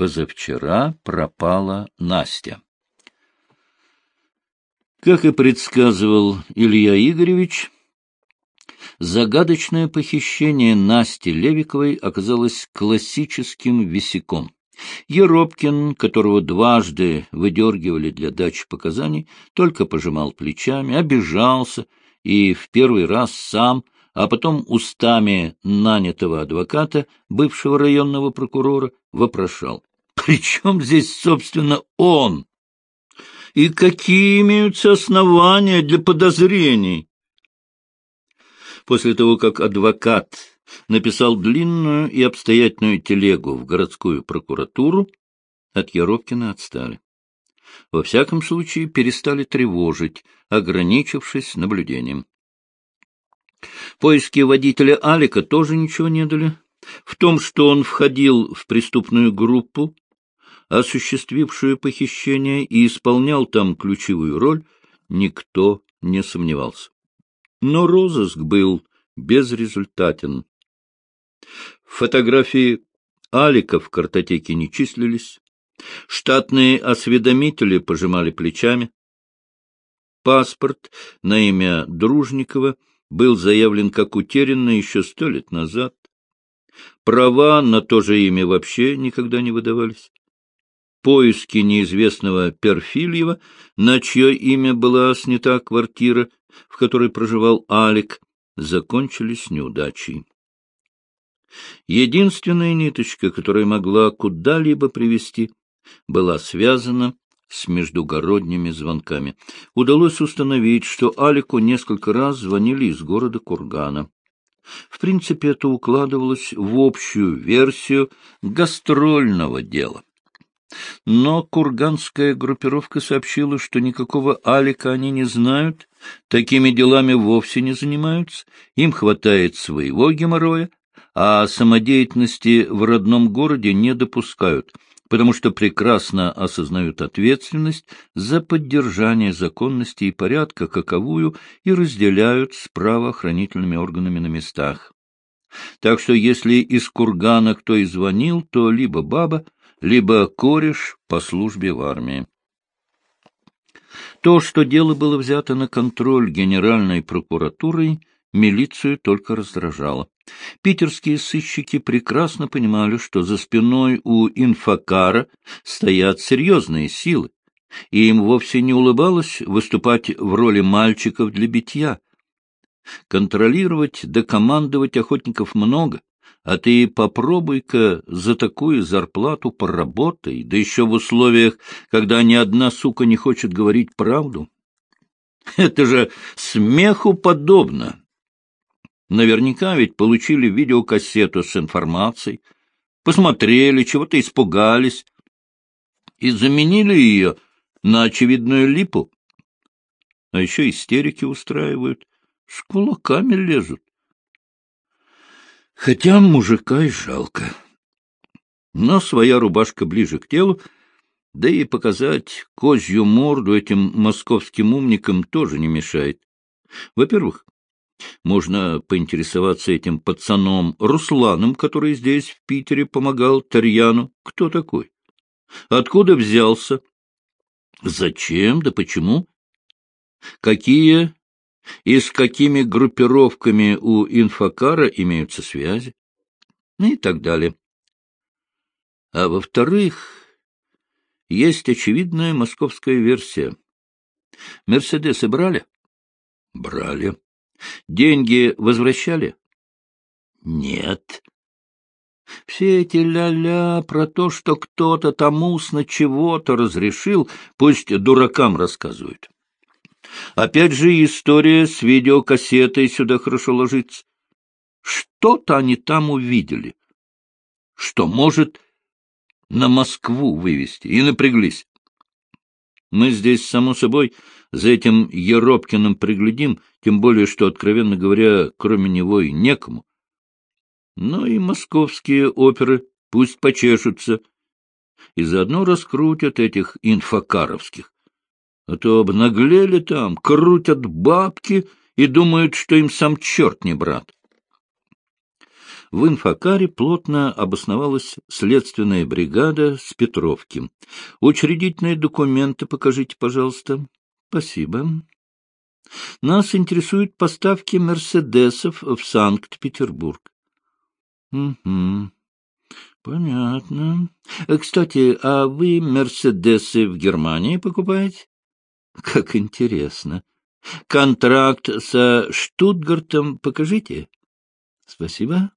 Позавчера пропала Настя. Как и предсказывал Илья Игоревич, загадочное похищение Насти Левиковой оказалось классическим висяком. Еропкин, которого дважды выдергивали для дачи показаний, только пожимал плечами, обижался и в первый раз сам, а потом устами нанятого адвоката, бывшего районного прокурора, вопрошал. «При чем здесь, собственно, он? И какие имеются основания для подозрений?» После того, как адвокат написал длинную и обстоятельную телегу в городскую прокуратуру, от Яровкина отстали. Во всяком случае, перестали тревожить, ограничившись наблюдением. Поиски водителя Алика тоже ничего не дали. В том, что он входил в преступную группу, осуществившую похищение, и исполнял там ключевую роль, никто не сомневался. Но розыск был безрезультатен. Фотографии Алика в картотеке не числились. Штатные осведомители пожимали плечами. Паспорт на имя Дружникова был заявлен как утерянный еще сто лет назад. Права на то же имя вообще никогда не выдавались. Поиски неизвестного Перфильева, на чье имя была снята квартира, в которой проживал Алик, закончились неудачей. Единственная ниточка, которая могла куда-либо привести, была связана с междугородними звонками. Удалось установить, что Алику несколько раз звонили из города Кургана. В принципе, это укладывалось в общую версию гастрольного дела. Но курганская группировка сообщила, что никакого Алика они не знают, такими делами вовсе не занимаются, им хватает своего геморроя, а самодеятельности в родном городе не допускают, потому что прекрасно осознают ответственность за поддержание законности и порядка, каковую и разделяют с правоохранительными органами на местах. Так что если из кургана кто и звонил, то либо баба, либо кореш по службе в армии. То, что дело было взято на контроль Генеральной прокуратурой, милицию только раздражало. Питерские сыщики прекрасно понимали, что за спиной у инфокара стоят серьезные силы, и им вовсе не улыбалось выступать в роли мальчиков для битья. Контролировать да командовать охотников много, а ты попробуй-ка за такую зарплату поработай, да еще в условиях, когда ни одна сука не хочет говорить правду. Это же смеху подобно. Наверняка ведь получили видеокассету с информацией, посмотрели, чего-то испугались и заменили ее на очевидную липу. А еще истерики устраивают, с кулаками лезут. Хотя мужика и жалко. Но своя рубашка ближе к телу, да и показать козью морду этим московским умникам тоже не мешает. Во-первых, можно поинтересоваться этим пацаном Русланом, который здесь, в Питере, помогал Тарьяну. Кто такой? Откуда взялся? Зачем? Да почему? Какие и с какими группировками у инфокара имеются связи, и так далее. А во-вторых, есть очевидная московская версия. Мерседесы брали? Брали. Деньги возвращали? Нет. Все эти ля-ля про то, что кто-то там устно чего-то разрешил, пусть дуракам рассказывают. Опять же история с видеокассетой сюда хорошо ложится. Что-то они там увидели, что может на Москву вывести, и напряглись. Мы здесь, само собой, за этим Еропкиным приглядим, тем более, что, откровенно говоря, кроме него и некому. Но и московские оперы пусть почешутся и заодно раскрутят этих инфокаровских а то обнаглели там, крутят бабки и думают, что им сам черт не брат. в инфокаре плотно обосновалась следственная бригада с Петровки. Учредительные документы покажите, пожалуйста. Спасибо. Нас интересуют поставки «Мерседесов» в Санкт-Петербург. — Угу. Понятно. Кстати, а вы «Мерседесы» в Германии покупаете? Как интересно. Контракт со Штутгартом покажите. Спасибо.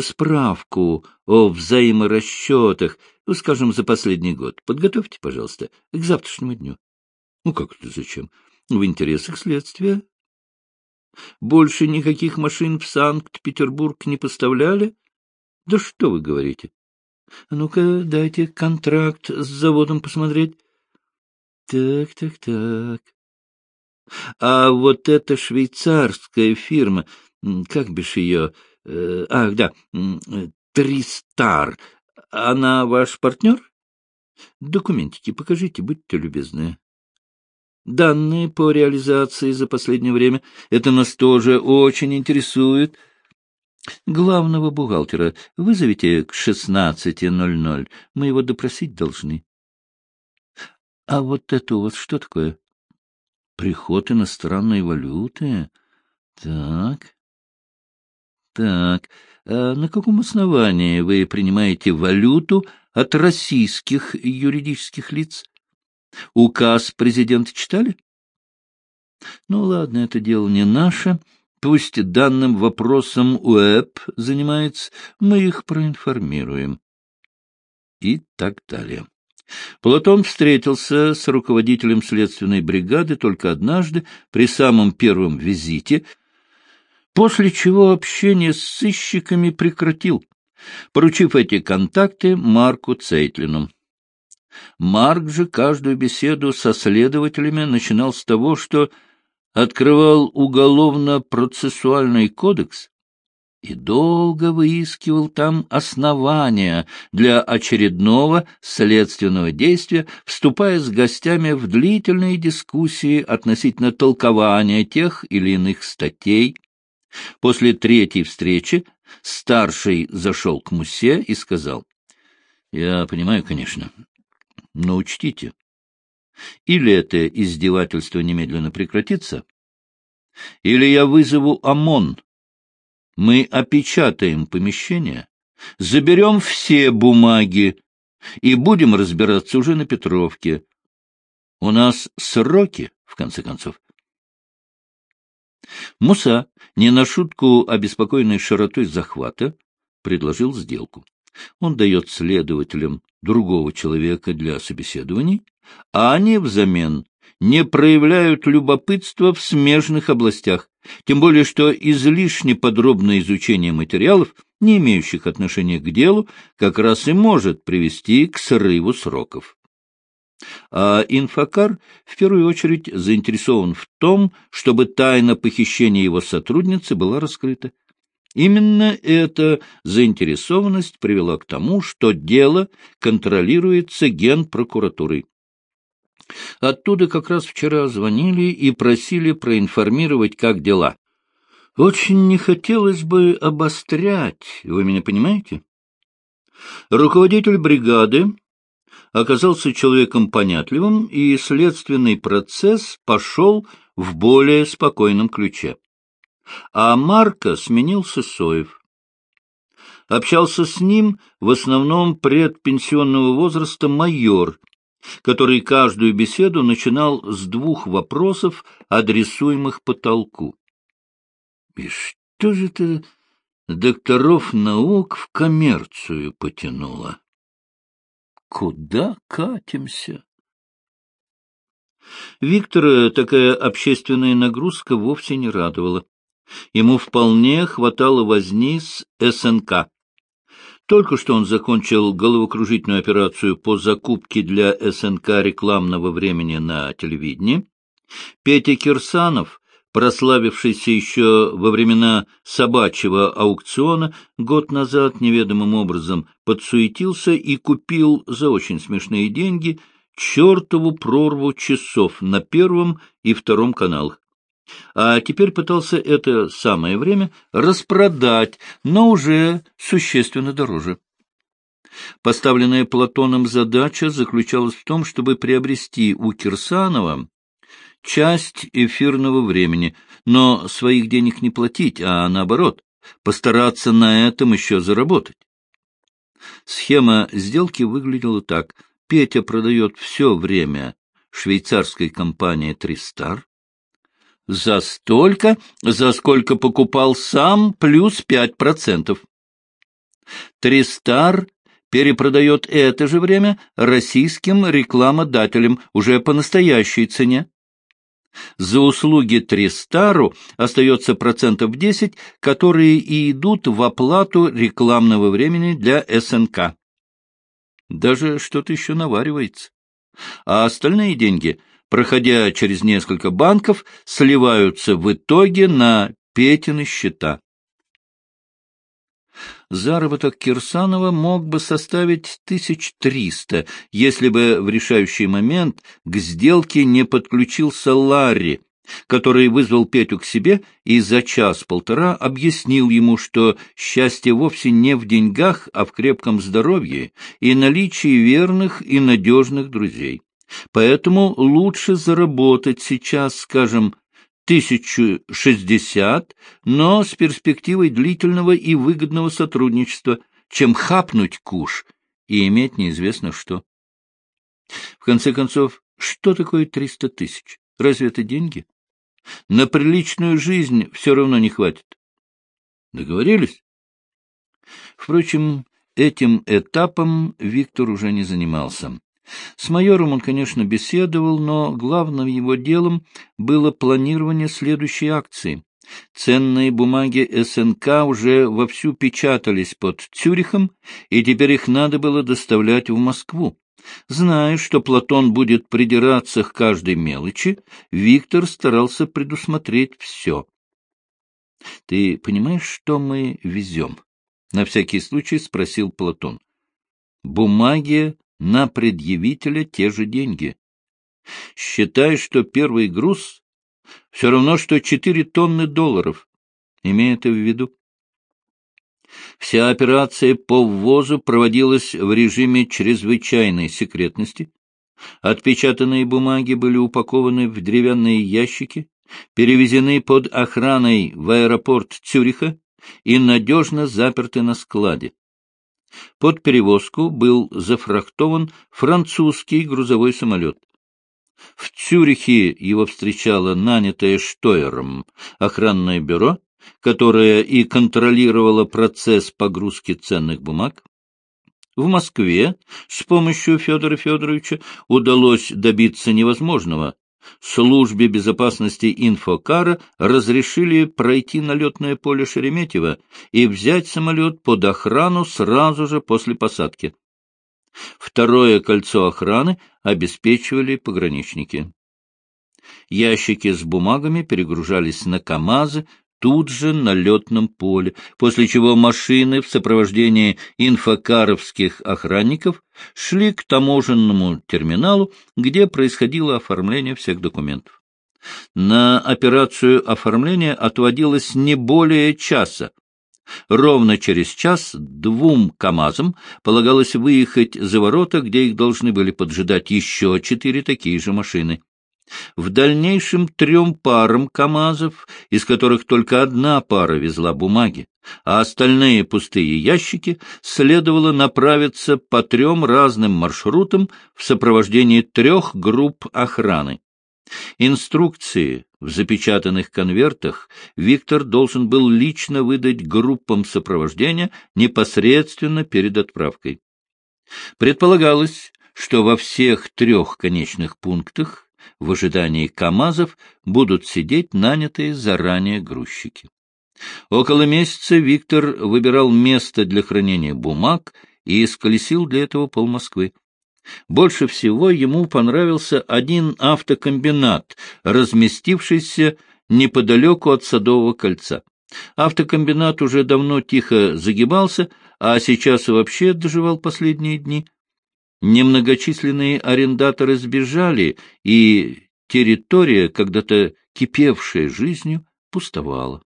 Справку о взаиморасчетах, ну, скажем, за последний год. Подготовьте, пожалуйста, к завтрашнему дню. Ну, как это зачем? В интересах следствия. Больше никаких машин в Санкт-Петербург не поставляли? Да что вы говорите? Ну-ка, дайте контракт с заводом посмотреть. Так, так, так. А вот эта швейцарская фирма, как бишь ее... Э, ах, да, Тристар, она ваш партнер? Документики покажите, будьте любезны. Данные по реализации за последнее время. Это нас тоже очень интересует. Главного бухгалтера вызовите к шестнадцати ноль ноль. Мы его допросить должны. А вот это у вас что такое? Приход иностранной валюты? Так. Так. А на каком основании вы принимаете валюту от российских юридических лиц? Указ президента читали? Ну, ладно, это дело не наше. Пусть данным вопросом УЭП занимается, мы их проинформируем. И так далее. Платон встретился с руководителем следственной бригады только однажды, при самом первом визите, после чего общение с сыщиками прекратил, поручив эти контакты Марку Цейтлину. Марк же каждую беседу со следователями начинал с того, что открывал уголовно-процессуальный кодекс и долго выискивал там основания для очередного следственного действия, вступая с гостями в длительные дискуссии относительно толкования тех или иных статей. После третьей встречи старший зашел к Мусе и сказал, «Я понимаю, конечно, но учтите, или это издевательство немедленно прекратится, или я вызову ОМОН. Мы опечатаем помещение, заберем все бумаги и будем разбираться уже на Петровке. У нас сроки, в конце концов. Муса, не на шутку обеспокоенный широтой захвата, предложил сделку. Он дает следователям другого человека для собеседований, а они взамен не проявляют любопытства в смежных областях, тем более что излишне подробное изучение материалов, не имеющих отношения к делу, как раз и может привести к срыву сроков. А инфокар в первую очередь заинтересован в том, чтобы тайна похищения его сотрудницы была раскрыта. Именно эта заинтересованность привела к тому, что дело контролируется генпрокуратурой. Оттуда как раз вчера звонили и просили проинформировать, как дела. Очень не хотелось бы обострять, вы меня понимаете? Руководитель бригады оказался человеком понятливым, и следственный процесс пошел в более спокойном ключе а Марка сменил Сысоев. Общался с ним в основном предпенсионного возраста майор, который каждую беседу начинал с двух вопросов, адресуемых потолку. И что же это докторов наук в коммерцию потянуло? Куда катимся? Виктора такая общественная нагрузка вовсе не радовала. Ему вполне хватало возни с СНК. Только что он закончил головокружительную операцию по закупке для СНК рекламного времени на телевидении. Петя Кирсанов, прославившийся еще во времена собачьего аукциона, год назад неведомым образом подсуетился и купил за очень смешные деньги чертову прорву часов на первом и втором каналах. А теперь пытался это самое время распродать, но уже существенно дороже. Поставленная Платоном задача заключалась в том, чтобы приобрести у Кирсанова часть эфирного времени, но своих денег не платить, а наоборот, постараться на этом еще заработать. Схема сделки выглядела так. Петя продает все время швейцарской компании «Тристар», за столько, за сколько покупал сам, плюс пять процентов. Тристар перепродает это же время российским рекламодателям уже по настоящей цене. За услуги Тристару остается процентов 10, которые и идут в оплату рекламного времени для СНК. Даже что-то еще наваривается. А остальные деньги — проходя через несколько банков, сливаются в итоге на Петины счета. Заработок Кирсанова мог бы составить тысяч триста, если бы в решающий момент к сделке не подключился Ларри, который вызвал Петю к себе и за час-полтора объяснил ему, что счастье вовсе не в деньгах, а в крепком здоровье и наличии верных и надежных друзей. Поэтому лучше заработать сейчас, скажем, тысячу шестьдесят, но с перспективой длительного и выгодного сотрудничества, чем хапнуть куш и иметь неизвестно что. В конце концов, что такое триста тысяч? Разве это деньги? На приличную жизнь все равно не хватит. Договорились? Впрочем, этим этапом Виктор уже не занимался. С майором он, конечно, беседовал, но главным его делом было планирование следующей акции. Ценные бумаги СНК уже вовсю печатались под Цюрихом, и теперь их надо было доставлять в Москву. Зная, что Платон будет придираться к каждой мелочи, Виктор старался предусмотреть все. — Ты понимаешь, что мы везем? — на всякий случай спросил Платон. — Бумаги на предъявителя те же деньги. Считай, что первый груз все равно, что четыре тонны долларов. Имей это в виду. Вся операция по ввозу проводилась в режиме чрезвычайной секретности. Отпечатанные бумаги были упакованы в деревянные ящики, перевезены под охраной в аэропорт Цюриха и надежно заперты на складе. Под перевозку был зафрахтован французский грузовой самолет. В Цюрихе его встречало нанятое Штойером охранное бюро, которое и контролировало процесс погрузки ценных бумаг. В Москве с помощью Федора Федоровича удалось добиться невозможного службе безопасности инфокара разрешили пройти на летное поле Шереметьево и взять самолет под охрану сразу же после посадки. Второе кольцо охраны обеспечивали пограничники. Ящики с бумагами перегружались на КАМАЗы, тут же на летном поле, после чего машины в сопровождении инфокаровских охранников шли к таможенному терминалу, где происходило оформление всех документов. На операцию оформления отводилось не более часа. Ровно через час двум КАМАЗам полагалось выехать за ворота, где их должны были поджидать еще четыре такие же машины. В дальнейшем трем парам КАМАЗов, из которых только одна пара везла бумаги, а остальные пустые ящики, следовало направиться по трем разным маршрутам в сопровождении трех групп охраны. Инструкции в запечатанных конвертах Виктор должен был лично выдать группам сопровождения непосредственно перед отправкой. Предполагалось, что во всех трех конечных пунктах в ожидании КАМАЗов будут сидеть нанятые заранее грузчики. Около месяца Виктор выбирал место для хранения бумаг и исколесил для этого полмосквы. Больше всего ему понравился один автокомбинат, разместившийся неподалеку от Садового кольца. Автокомбинат уже давно тихо загибался, а сейчас вообще доживал последние дни. Немногочисленные арендаторы сбежали, и территория, когда-то кипевшая жизнью, пустовала.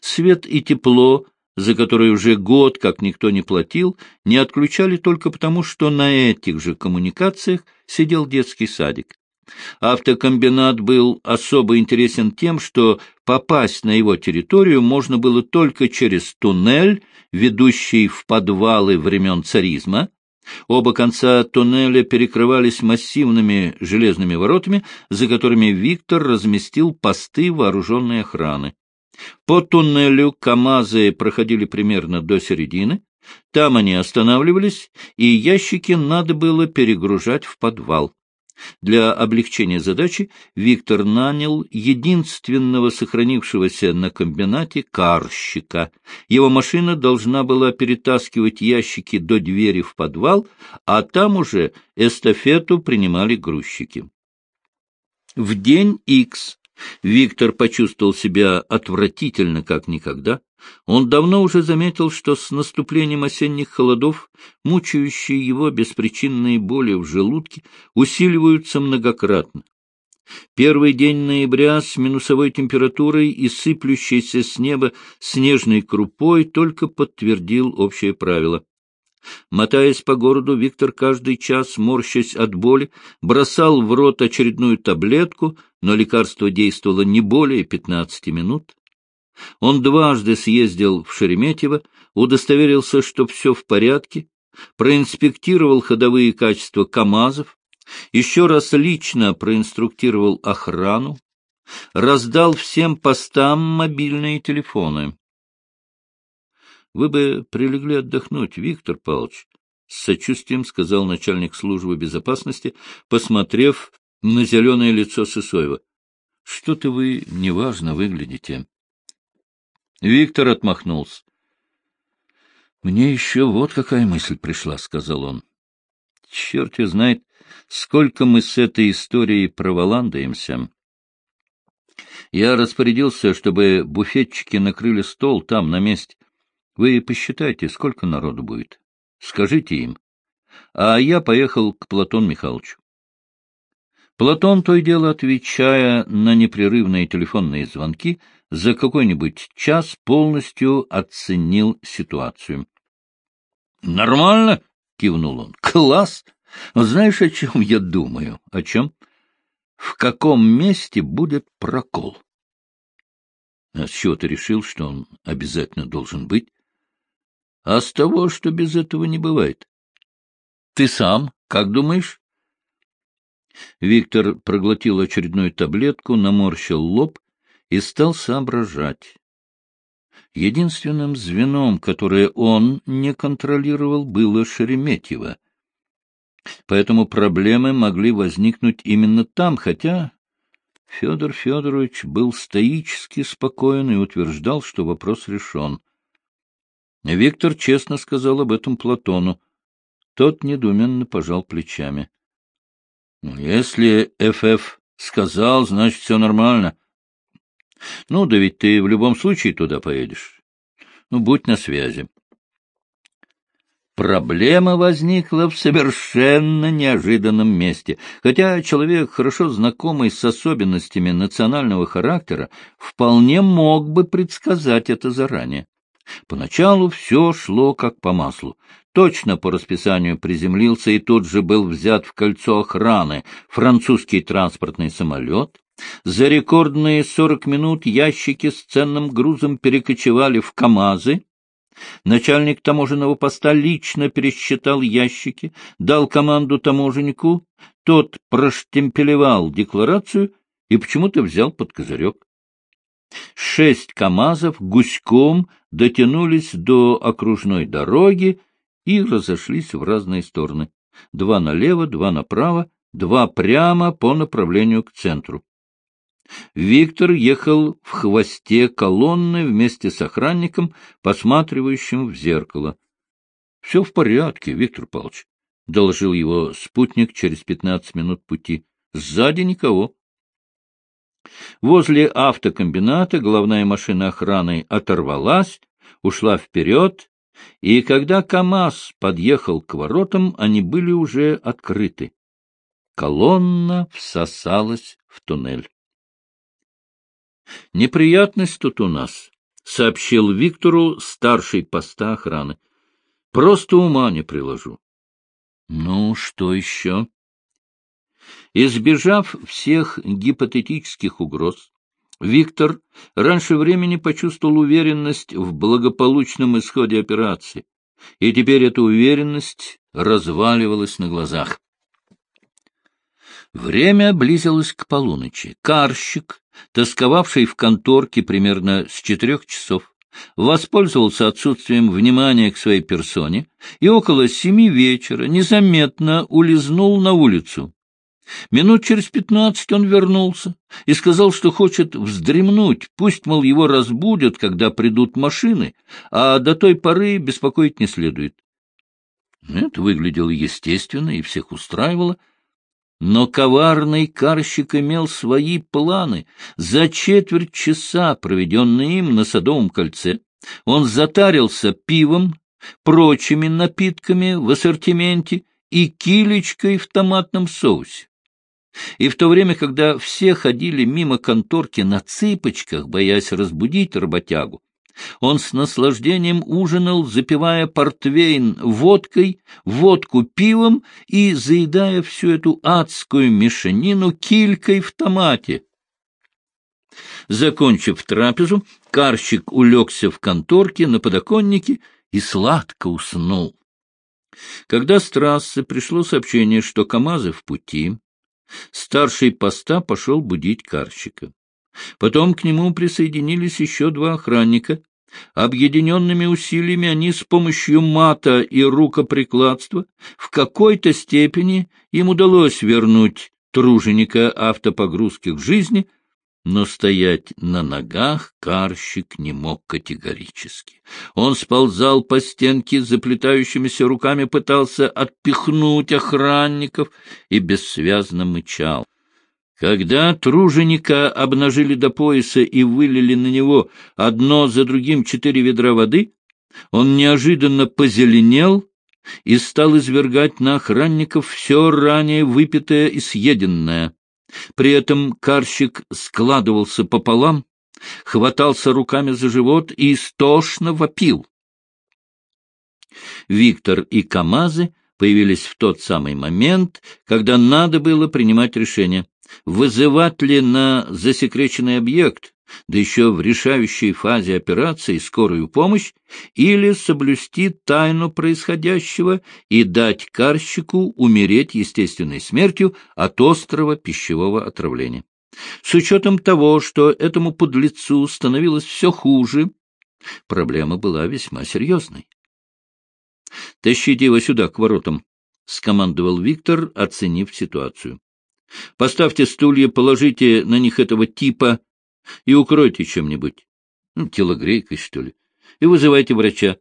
Свет и тепло, за которые уже год как никто не платил, не отключали только потому, что на этих же коммуникациях сидел детский садик. Автокомбинат был особо интересен тем, что попасть на его территорию можно было только через туннель, ведущий в подвалы времен царизма, Оба конца туннеля перекрывались массивными железными воротами, за которыми Виктор разместил посты вооруженной охраны. По туннелю КАМАЗы проходили примерно до середины. Там они останавливались, и ящики надо было перегружать в подвал. Для облегчения задачи Виктор нанял единственного сохранившегося на комбинате карщика. Его машина должна была перетаскивать ящики до двери в подвал, а там уже эстафету принимали грузчики. В день Х Виктор почувствовал себя отвратительно, как никогда. Он давно уже заметил, что с наступлением осенних холодов мучающие его беспричинные боли в желудке усиливаются многократно. Первый день ноября с минусовой температурой и сыплющейся с неба снежной крупой только подтвердил общее правило. Мотаясь по городу, Виктор каждый час, морщась от боли, бросал в рот очередную таблетку, но лекарство действовало не более пятнадцати минут. Он дважды съездил в Шереметьево, удостоверился, что все в порядке, проинспектировал ходовые качества КАМАЗов, еще раз лично проинструктировал охрану, раздал всем постам мобильные телефоны. Вы бы прилегли отдохнуть, Виктор Павлович, — с сочувствием сказал начальник службы безопасности, посмотрев на зеленое лицо Сысоева. — Что-то вы неважно выглядите. Виктор отмахнулся. — Мне еще вот какая мысль пришла, — сказал он. — Черт ее знает, сколько мы с этой историей проволандаемся. Я распорядился, чтобы буфетчики накрыли стол там, на месте. Вы посчитайте, сколько народу будет. Скажите им. А я поехал к Платону Михайловичу. Платон, то и дело отвечая на непрерывные телефонные звонки, за какой-нибудь час полностью оценил ситуацию. — Нормально, — кивнул он. — Класс! Знаешь, о чем я думаю? — О чем? — В каком месте будет прокол? — А с чего ты решил, что он обязательно должен быть? А с того, что без этого не бывает. Ты сам как думаешь? Виктор проглотил очередную таблетку, наморщил лоб и стал соображать. Единственным звеном, которое он не контролировал, было Шереметьево. Поэтому проблемы могли возникнуть именно там, хотя Федор Федорович был стоически спокоен и утверждал, что вопрос решен. Виктор честно сказал об этом Платону. Тот недуменно пожал плечами. «Ну, — Если ФФ сказал, значит, все нормально. — Ну, да ведь ты в любом случае туда поедешь. Ну, будь на связи. Проблема возникла в совершенно неожиданном месте, хотя человек, хорошо знакомый с особенностями национального характера, вполне мог бы предсказать это заранее. Поначалу все шло как по маслу. Точно по расписанию приземлился и тут же был взят в кольцо охраны французский транспортный самолет. За рекордные сорок минут ящики с ценным грузом перекочевали в КАМАЗы. Начальник таможенного поста лично пересчитал ящики, дал команду таможеннику, тот проштемпелевал декларацию и почему-то взял под козырек. Шесть КАМАЗов гуськом дотянулись до окружной дороги и разошлись в разные стороны. Два налево, два направо, два прямо по направлению к центру. Виктор ехал в хвосте колонны вместе с охранником, посматривающим в зеркало. — Все в порядке, Виктор Павлович, — доложил его спутник через пятнадцать минут пути. — Сзади никого. Возле автокомбината головная машина охраны оторвалась, ушла вперед, и когда КАМАЗ подъехал к воротам, они были уже открыты. Колонна всосалась в туннель. «Неприятность тут у нас», — сообщил Виктору старший поста охраны. «Просто ума не приложу». «Ну, что еще?» Избежав всех гипотетических угроз, Виктор раньше времени почувствовал уверенность в благополучном исходе операции, и теперь эта уверенность разваливалась на глазах. Время близилось к полуночи. Карщик, тосковавший в конторке примерно с четырех часов, воспользовался отсутствием внимания к своей персоне и около семи вечера незаметно улизнул на улицу. Минут через пятнадцать он вернулся и сказал, что хочет вздремнуть, пусть, мол, его разбудят, когда придут машины, а до той поры беспокоить не следует. Это выглядело естественно и всех устраивало, но коварный карщик имел свои планы. За четверть часа, проведенные им на Садовом кольце, он затарился пивом, прочими напитками в ассортименте и килечкой в томатном соусе. И в то время, когда все ходили мимо конторки на цыпочках, боясь разбудить работягу, он с наслаждением ужинал, запивая портвейн водкой, водку пивом и заедая всю эту адскую мешанину килькой в томате. Закончив трапезу, карщик улегся в конторке на подоконнике и сладко уснул. Когда с трассы пришло сообщение, что КамАЗы в пути, старший поста пошел будить карщика. Потом к нему присоединились еще два охранника, Объединенными усилиями они с помощью мата и рукоприкладства в какой-то степени им удалось вернуть труженика автопогрузки к жизни, но стоять на ногах карщик не мог категорически. Он сползал по стенке, заплетающимися руками пытался отпихнуть охранников и бессвязно мычал. Когда труженика обнажили до пояса и вылили на него одно за другим четыре ведра воды, он неожиданно позеленел и стал извергать на охранников все ранее выпитое и съеденное. При этом карщик складывался пополам, хватался руками за живот и истошно вопил. Виктор и КамАЗы появились в тот самый момент, когда надо было принимать решение вызывать ли на засекреченный объект, да еще в решающей фазе операции скорую помощь, или соблюсти тайну происходящего и дать карщику умереть естественной смертью от острого пищевого отравления. С учетом того, что этому подлецу становилось все хуже, проблема была весьма серьезной. — Тащите его сюда, к воротам, — скомандовал Виктор, оценив ситуацию. Поставьте стулья, положите на них этого типа и укройте чем-нибудь. Ну, телогрейкой, что ли. И вызывайте врача.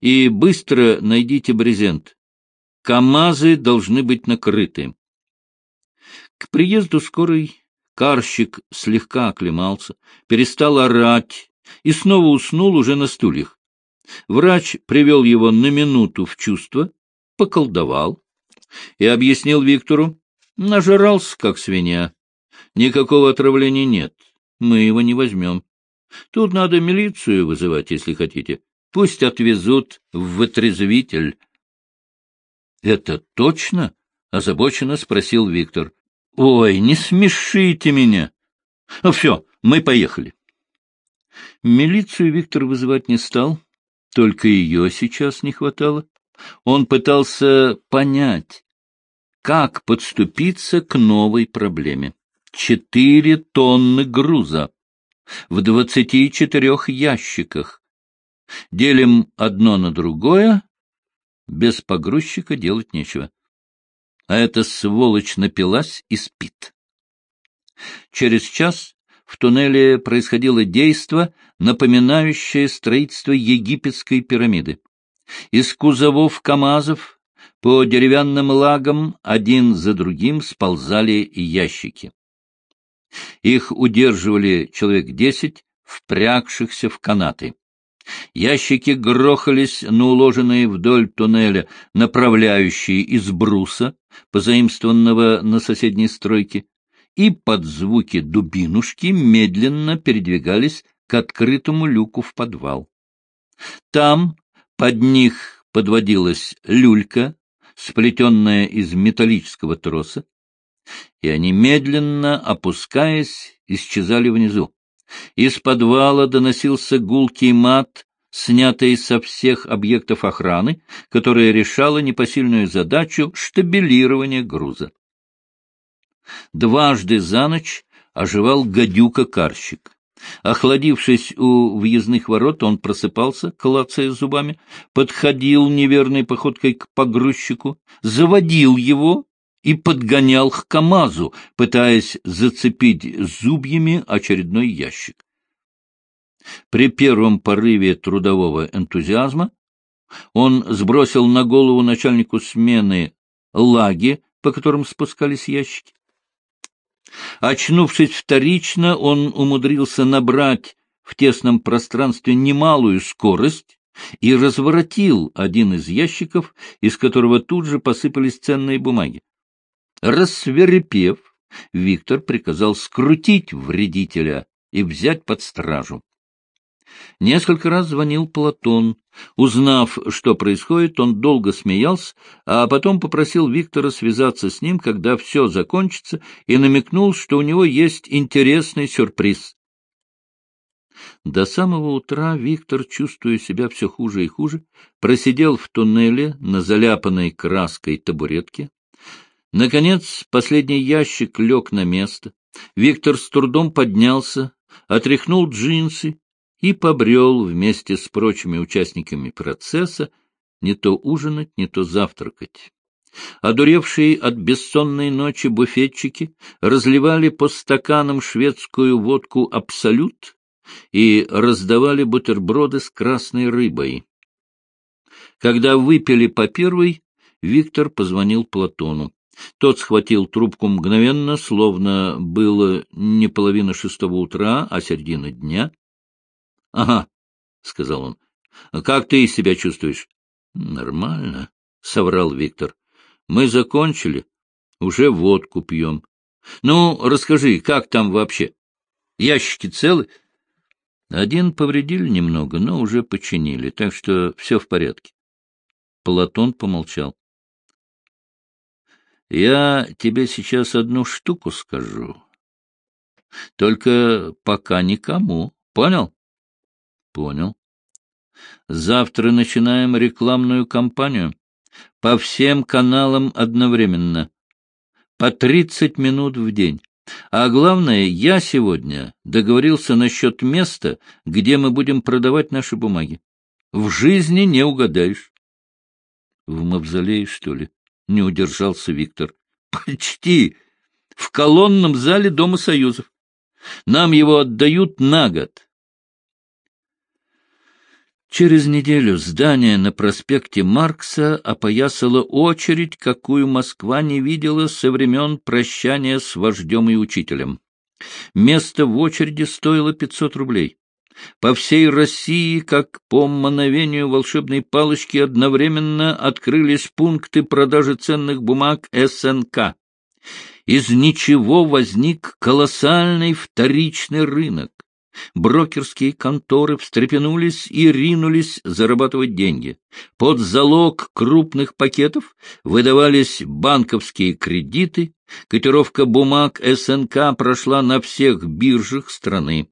И быстро найдите брезент. КамАЗы должны быть накрыты. К приезду скорой карщик слегка оклемался, перестал орать и снова уснул уже на стульях. Врач привел его на минуту в чувство, поколдовал и объяснил Виктору, Нажрался, как свинья. Никакого отравления нет. Мы его не возьмем. Тут надо милицию вызывать, если хотите. Пусть отвезут в вытрезвитель. — Это точно? — озабоченно спросил Виктор. — Ой, не смешите меня. Ну, все, мы поехали. Милицию Виктор вызывать не стал, только ее сейчас не хватало. Он пытался понять, как подступиться к новой проблеме. Четыре тонны груза в двадцати четырех ящиках. Делим одно на другое, без погрузчика делать нечего. А эта сволочь напилась и спит. Через час в туннеле происходило действо, напоминающее строительство египетской пирамиды. Из кузовов КАМАЗов по деревянным лагам один за другим сползали ящики. Их удерживали человек десять, впрягшихся в канаты. Ящики грохались на уложенные вдоль туннеля, направляющие из бруса, позаимствованного на соседней стройке, и под звуки дубинушки медленно передвигались к открытому люку в подвал. Там под них подводилась люлька, сплетенная из металлического троса, и они, медленно опускаясь, исчезали внизу. Из подвала доносился гулкий мат, снятый со всех объектов охраны, которая решала непосильную задачу штабелирования груза. Дважды за ночь оживал гадюка-карщик. Охладившись у въездных ворот, он просыпался, клацая зубами, подходил неверной походкой к погрузчику, заводил его и подгонял к КамАЗу, пытаясь зацепить зубьями очередной ящик. При первом порыве трудового энтузиазма он сбросил на голову начальнику смены лаги, по которым спускались ящики. Очнувшись вторично, он умудрился набрать в тесном пространстве немалую скорость и разворотил один из ящиков, из которого тут же посыпались ценные бумаги. Рассверепев, Виктор приказал скрутить вредителя и взять под стражу. Несколько раз звонил Платон. Узнав, что происходит, он долго смеялся, а потом попросил Виктора связаться с ним, когда все закончится, и намекнул, что у него есть интересный сюрприз. До самого утра Виктор, чувствуя себя все хуже и хуже, просидел в туннеле на заляпанной краской табуретке. Наконец, последний ящик лег на место. Виктор с трудом поднялся, отряхнул джинсы и побрел вместе с прочими участниками процесса не то ужинать, не то завтракать. Одуревшие от бессонной ночи буфетчики разливали по стаканам шведскую водку «Абсолют» и раздавали бутерброды с красной рыбой. Когда выпили по первой, Виктор позвонил Платону. Тот схватил трубку мгновенно, словно было не половина шестого утра, а середина дня. — Ага, — сказал он. — Как ты себя чувствуешь? — Нормально, — соврал Виктор. — Мы закончили. Уже водку пьем. Ну, расскажи, как там вообще? Ящики целы? Один повредили немного, но уже починили, так что все в порядке. Платон помолчал. — Я тебе сейчас одну штуку скажу. Только пока никому. Понял? Понял. Завтра начинаем рекламную кампанию. По всем каналам одновременно. По тридцать минут в день. А главное, я сегодня договорился насчет места, где мы будем продавать наши бумаги. В жизни не угадаешь. В мавзолее, что ли? Не удержался Виктор. Почти. В колонном зале Дома Союзов. Нам его отдают на год. Через неделю здание на проспекте Маркса опоясало очередь, какую Москва не видела со времен прощания с вождем и учителем. Место в очереди стоило 500 рублей. По всей России, как по мановению волшебной палочки, одновременно открылись пункты продажи ценных бумаг СНК. Из ничего возник колоссальный вторичный рынок. Брокерские конторы встрепенулись и ринулись зарабатывать деньги. Под залог крупных пакетов выдавались банковские кредиты, котировка бумаг СНК прошла на всех биржах страны.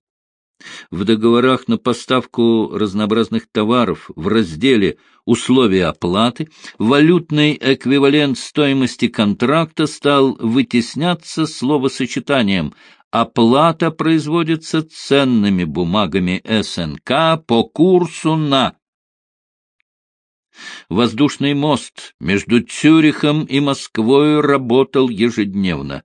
В договорах на поставку разнообразных товаров в разделе «Условия оплаты» валютный эквивалент стоимости контракта стал вытесняться словосочетанием Оплата производится ценными бумагами СНК по курсу на Воздушный мост между Цюрихом и Москвой работал ежедневно,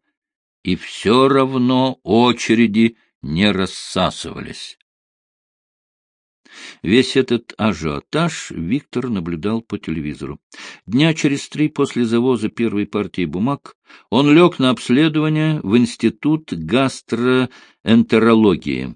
и все равно очереди не рассасывались. Весь этот ажиотаж Виктор наблюдал по телевизору. Дня через три после завоза первой партии бумаг он лег на обследование в Институт гастроэнтерологии.